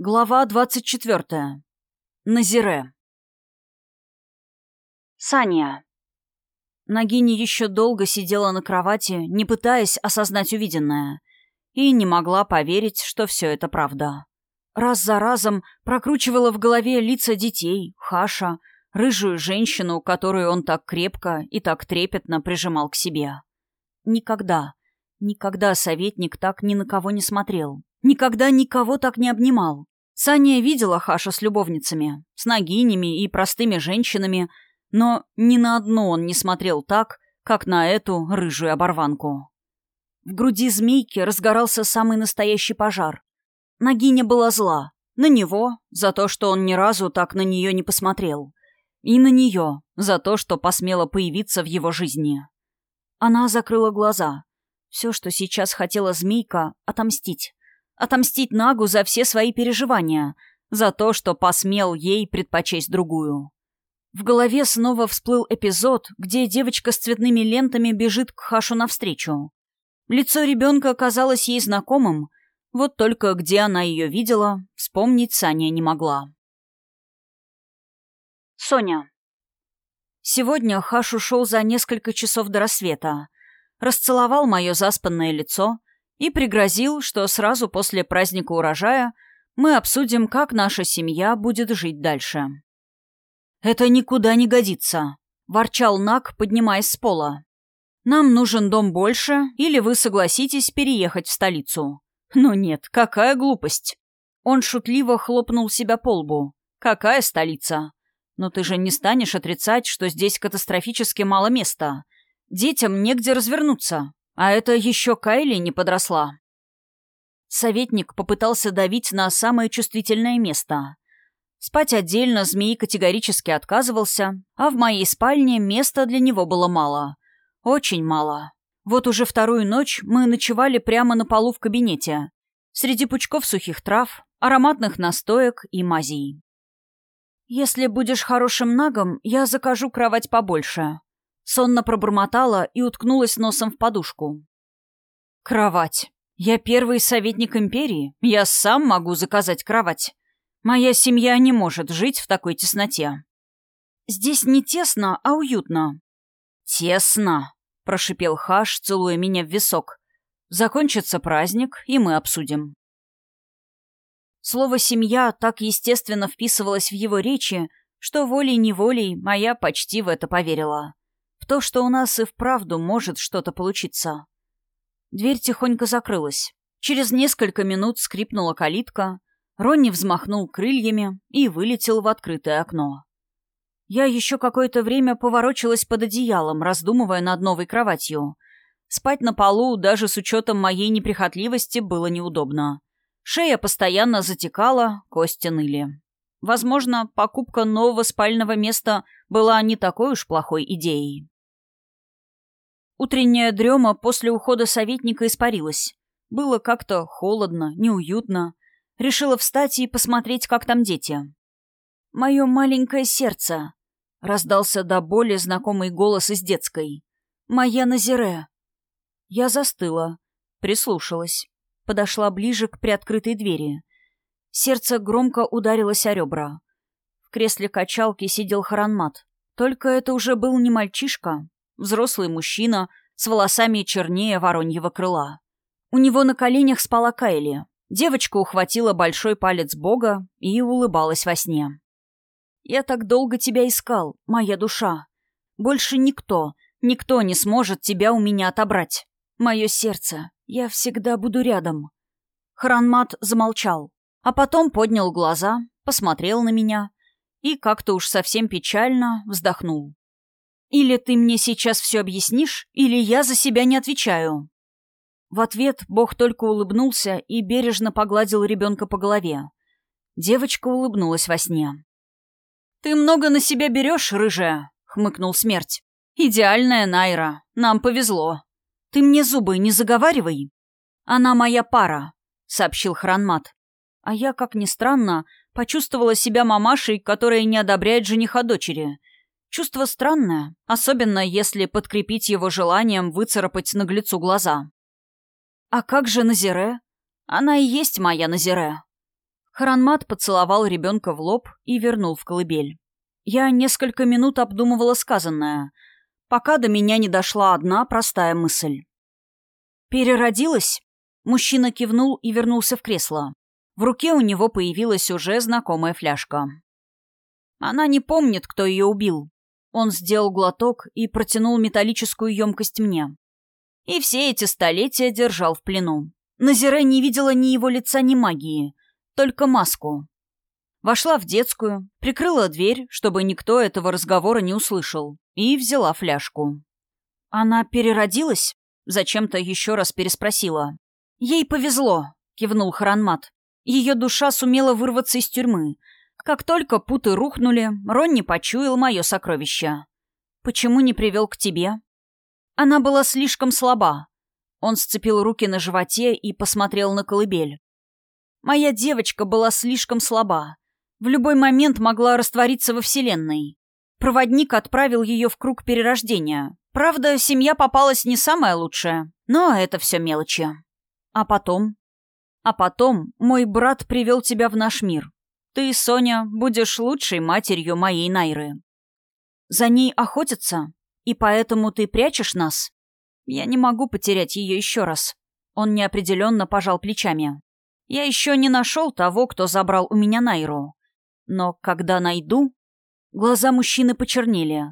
Глава двадцать четвертая. Назире. Саня. Нагини еще долго сидела на кровати, не пытаясь осознать увиденное, и не могла поверить, что все это правда. Раз за разом прокручивала в голове лица детей, Хаша, рыжую женщину, которую он так крепко и так трепетно прижимал к себе. Никогда, никогда советник так ни на кого не смотрел, Никогда никого так не обнимал. Саня видела Хаша с любовницами, с нагинями и простыми женщинами, но ни на одну он не смотрел так, как на эту рыжую оборванку. В груди змейки разгорался самый настоящий пожар. Нагиня была зла. На него, за то, что он ни разу так на нее не посмотрел. И на нее, за то, что посмела появиться в его жизни. Она закрыла глаза. Все, что сейчас хотела змейка, — отомстить. Отомстить Нагу за все свои переживания, за то, что посмел ей предпочесть другую. В голове снова всплыл эпизод, где девочка с цветными лентами бежит к Хашу навстречу. Лицо ребенка казалось ей знакомым, вот только где она ее видела, вспомнить Саня не могла. Соня. Сегодня Хаш ушел за несколько часов до рассвета. Расцеловал мое заспанное лицо, и пригрозил, что сразу после праздника урожая мы обсудим, как наша семья будет жить дальше. «Это никуда не годится», — ворчал Нак, поднимаясь с пола. «Нам нужен дом больше, или вы согласитесь переехать в столицу». «Ну нет, какая глупость!» Он шутливо хлопнул себя по лбу. «Какая столица? Но ты же не станешь отрицать, что здесь катастрофически мало места. Детям негде развернуться. А это еще Кайли не подросла. Советник попытался давить на самое чувствительное место. Спать отдельно змей категорически отказывался, а в моей спальне места для него было мало. Очень мало. Вот уже вторую ночь мы ночевали прямо на полу в кабинете, среди пучков сухих трав, ароматных настоек и мазей. «Если будешь хорошим нагом, я закажу кровать побольше», Сонно пробормотала и уткнулась носом в подушку. «Кровать. Я первый советник империи. Я сам могу заказать кровать. Моя семья не может жить в такой тесноте». «Здесь не тесно, а уютно». «Тесно», — прошипел Хаш, целуя меня в висок. «Закончится праздник, и мы обсудим». Слово «семья» так естественно вписывалось в его речи, что волей-неволей моя почти в это поверила то, что у нас и вправду может что-то получиться. Дверь тихонько закрылась. Через несколько минут скрипнула калитка, Ронни взмахнул крыльями и вылетел в открытое окно. Я еще какое-то время поворочилась под одеялом, раздумывая над новой кроватью. Спать на полу, даже с учетом моей неприхотливости, было неудобно. Шея постоянно затекала, кости ныли. Возможно, покупка нового спального места была не такой уж плохой идеей. Утренняя дрема после ухода советника испарилась. Было как-то холодно, неуютно. Решила встать и посмотреть, как там дети. «Мое маленькое сердце», — раздался до боли знакомый голос из детской. «Моя Назире». Я застыла, прислушалась, подошла ближе к приоткрытой двери. Сердце громко ударилось о ребра. В кресле качалки сидел Харанмат. Только это уже был не мальчишка, Взрослый мужчина с волосами чернее вороньего крыла. У него на коленях спала Кайли. Девочка ухватила большой палец Бога и улыбалась во сне. «Я так долго тебя искал, моя душа. Больше никто, никто не сможет тебя у меня отобрать. Мое сердце, я всегда буду рядом». Хранмат замолчал, а потом поднял глаза, посмотрел на меня и как-то уж совсем печально вздохнул. Или ты мне сейчас все объяснишь, или я за себя не отвечаю». В ответ Бог только улыбнулся и бережно погладил ребенка по голове. Девочка улыбнулась во сне. «Ты много на себя берешь, рыжая?» — хмыкнул смерть. «Идеальная Найра. Нам повезло. Ты мне зубы не заговаривай». «Она моя пара», — сообщил Хранмат. А я, как ни странно, почувствовала себя мамашей, которая не одобряет жениха дочери, Чувство странное, особенно если подкрепить его желанием выцарапать наглецу глаза. «А как же Назире? Она и есть моя Назире». Харанмат поцеловал ребенка в лоб и вернул в колыбель. Я несколько минут обдумывала сказанное, пока до меня не дошла одна простая мысль. «Переродилась?» Мужчина кивнул и вернулся в кресло. В руке у него появилась уже знакомая фляжка. Она не помнит, кто ее убил. Он сделал глоток и протянул металлическую емкость мне. И все эти столетия держал в плену. Назире не видела ни его лица, ни магии, только маску. Вошла в детскую, прикрыла дверь, чтобы никто этого разговора не услышал, и взяла фляжку. Она переродилась? Зачем-то еще раз переспросила. «Ей повезло», — кивнул Харанмат. Ее душа сумела вырваться из тюрьмы. Как только путы рухнули, Ронни почуял мое сокровище. «Почему не привел к тебе?» Она была слишком слаба. Он сцепил руки на животе и посмотрел на колыбель. Моя девочка была слишком слаба. В любой момент могла раствориться во Вселенной. Проводник отправил ее в круг перерождения. Правда, семья попалась не самая лучшая, но это все мелочи. А потом? А потом мой брат привел тебя в наш мир. Ты, Соня, будешь лучшей матерью моей Найры. За ней охотятся, и поэтому ты прячешь нас? Я не могу потерять ее еще раз. Он неопределенно пожал плечами. Я еще не нашел того, кто забрал у меня Найру. Но когда найду... Глаза мужчины почернели.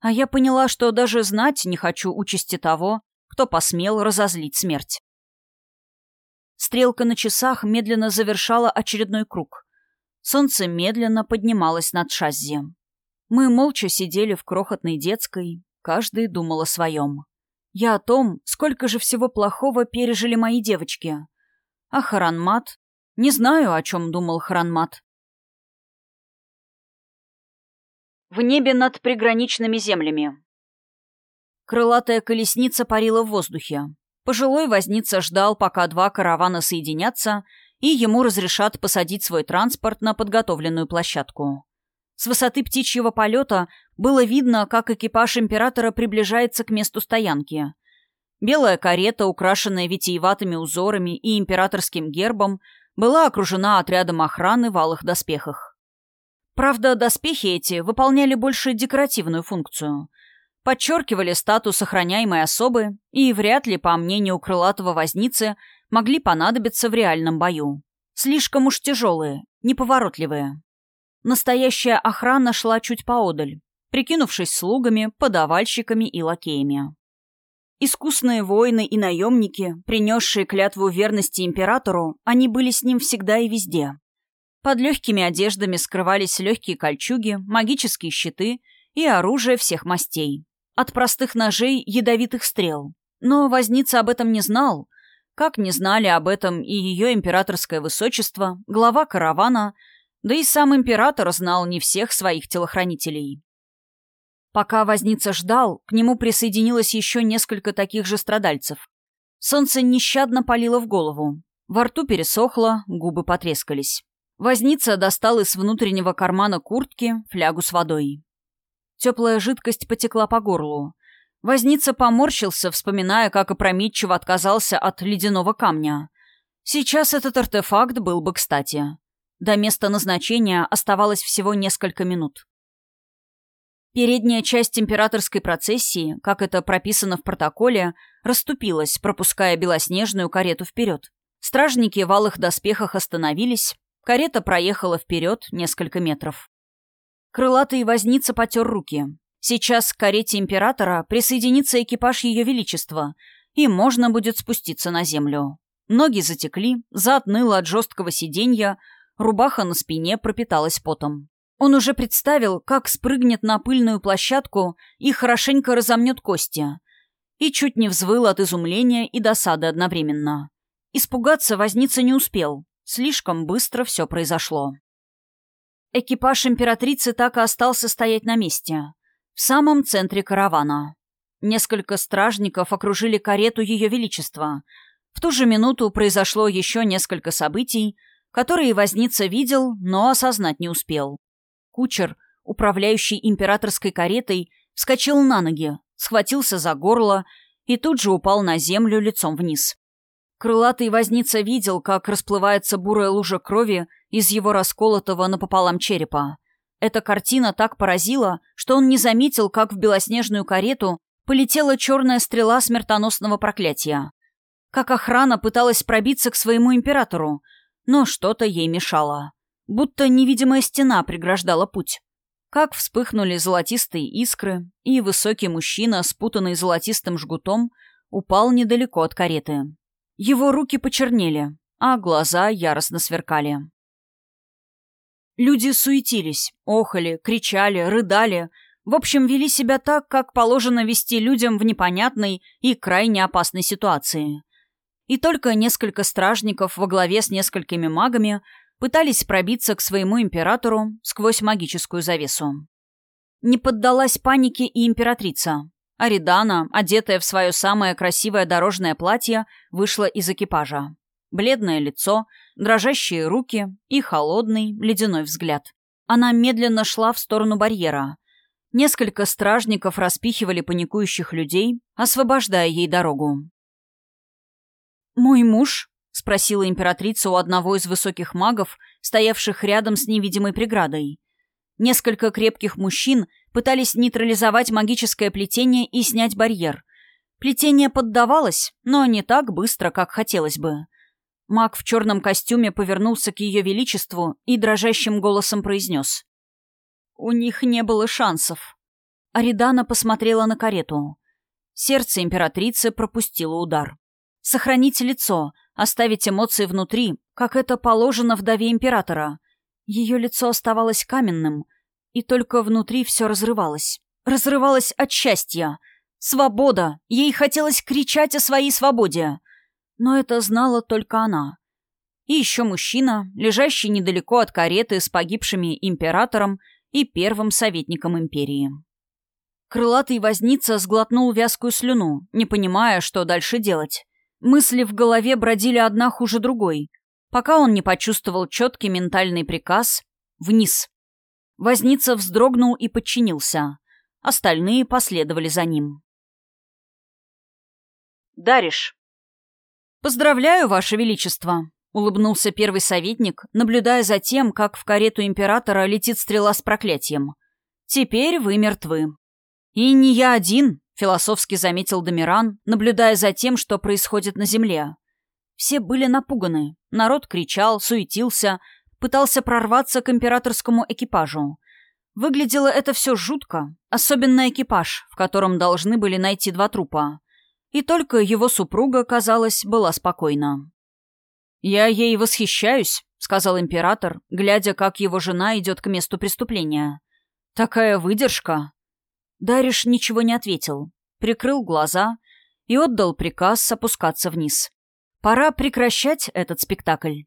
А я поняла, что даже знать не хочу участи того, кто посмел разозлить смерть. Стрелка на часах медленно завершала очередной круг. Солнце медленно поднималось над шаззи. Мы молча сидели в крохотной детской, каждый думал о своем. Я о том, сколько же всего плохого пережили мои девочки. А Харанмат? Не знаю, о чем думал Харанмат. В небе над приграничными землями. Крылатая колесница парила в воздухе. Пожилой возница ждал, пока два каравана соединятся, и ему разрешат посадить свой транспорт на подготовленную площадку. С высоты птичьего полета было видно, как экипаж императора приближается к месту стоянки. Белая карета, украшенная витиеватыми узорами и императорским гербом, была окружена отрядом охраны в алых доспехах. Правда, доспехи эти выполняли больше декоративную функцию — подчеркивали статус охраняемой особы и вряд ли, по мнению крылатого возницы, могли понадобиться в реальном бою. Слишком уж тяжелые, неповоротливые. Настоящая охрана шла чуть поодаль, прикинувшись слугами, подавальщиками и лакеями. Искусные воины и наемники, принесшие клятву верности императору, они были с ним всегда и везде. Под легкими одеждами скрывались легкие кольчуги, магические щиты и оружие всех мастей. От простых ножей ядовитых стрел. Но возница об этом не знал, как не знали об этом и ее императорское высочество, глава каравана, да и сам император знал не всех своих телохранителей. Пока возница ждал, к нему присоединилось еще несколько таких же страдальцев. Солнце нещадно палило в голову. Во рту пересохло, губы потрескались. Возница достал из внутреннего кармана куртки флягу с водой. Теплая жидкость потекла по горлу. Возница поморщился, вспоминая, как опрометчиво отказался от ледяного камня. Сейчас этот артефакт был бы кстати. До места назначения оставалось всего несколько минут. Передняя часть императорской процессии, как это прописано в протоколе, расступилась, пропуская белоснежную карету вперед. Стражники в алых доспехах остановились, карета проехала вперед несколько метров. Крылатый возница потер руки. Сейчас к карете императора присоединится экипаж Ее Величества, и можно будет спуститься на землю. Ноги затекли, зад ныл от жесткого сиденья, рубаха на спине пропиталась потом. Он уже представил, как спрыгнет на пыльную площадку и хорошенько разомнет кости. И чуть не взвыл от изумления и досады одновременно. Испугаться возница не успел. Слишком быстро все произошло. Экипаж императрицы так и остался стоять на месте, в самом центре каравана. Несколько стражников окружили карету Ее Величества. В ту же минуту произошло еще несколько событий, которые Возница видел, но осознать не успел. Кучер, управляющий императорской каретой, вскочил на ноги, схватился за горло и тут же упал на землю лицом вниз. Крылатый возница видел, как расплывается бурая лужа крови из его расколотого напополам черепа. Эта картина так поразила, что он не заметил, как в белоснежную карету полетела черная стрела смертоносного проклятия. Как охрана пыталась пробиться к своему императору, но что-то ей мешало. Будто невидимая стена преграждала путь. Как вспыхнули золотистые искры, и высокий мужчина, спутанный золотистым жгутом, упал недалеко от кареты. Его руки почернели, а глаза яростно сверкали. Люди суетились, охали, кричали, рыдали. В общем, вели себя так, как положено вести людям в непонятной и крайне опасной ситуации. И только несколько стражников во главе с несколькими магами пытались пробиться к своему императору сквозь магическую завесу. Не поддалась панике и императрица. Аридана, одетая в свое самое красивое дорожное платье, вышла из экипажа. Бледное лицо, дрожащие руки и холодный ледяной взгляд. Она медленно шла в сторону барьера. Несколько стражников распихивали паникующих людей, освобождая ей дорогу. «Мой муж?» — спросила императрица у одного из высоких магов, стоявших рядом с невидимой преградой. Несколько крепких мужчин пытались нейтрализовать магическое плетение и снять барьер. Плетение поддавалось, но не так быстро, как хотелось бы. Маг в черном костюме повернулся к ее величеству и дрожащим голосом произнес. «У них не было шансов». Аридана посмотрела на карету. Сердце императрицы пропустило удар. Сохранить лицо, оставить эмоции внутри, как это положено вдове императора. Ее лицо оставалось каменным, и только внутри все разрывалось. Разрывалось от счастья. Свобода! Ей хотелось кричать о своей свободе. Но это знала только она. И еще мужчина, лежащий недалеко от кареты с погибшими императором и первым советником империи. Крылатый возница сглотнул вязкую слюну, не понимая, что дальше делать. Мысли в голове бродили одна хуже другой, пока он не почувствовал четкий ментальный приказ «Вниз». Возница вздрогнул и подчинился. Остальные последовали за ним. «Дариш». «Поздравляю, Ваше Величество», — улыбнулся первый советник, наблюдая за тем, как в карету императора летит стрела с проклятием. «Теперь вы мертвы». «И не я один», Философски заметил Домиран, наблюдая за тем, что происходит на земле. Все были напуганы. Народ кричал, суетился, пытался прорваться к императорскому экипажу. Выглядело это все жутко, особенно экипаж, в котором должны были найти два трупа. И только его супруга, казалось, была спокойна. «Я ей восхищаюсь», — сказал император, глядя, как его жена идет к месту преступления. «Такая выдержка!» Дариш ничего не ответил, прикрыл глаза и отдал приказ опускаться вниз. Пора прекращать этот спектакль.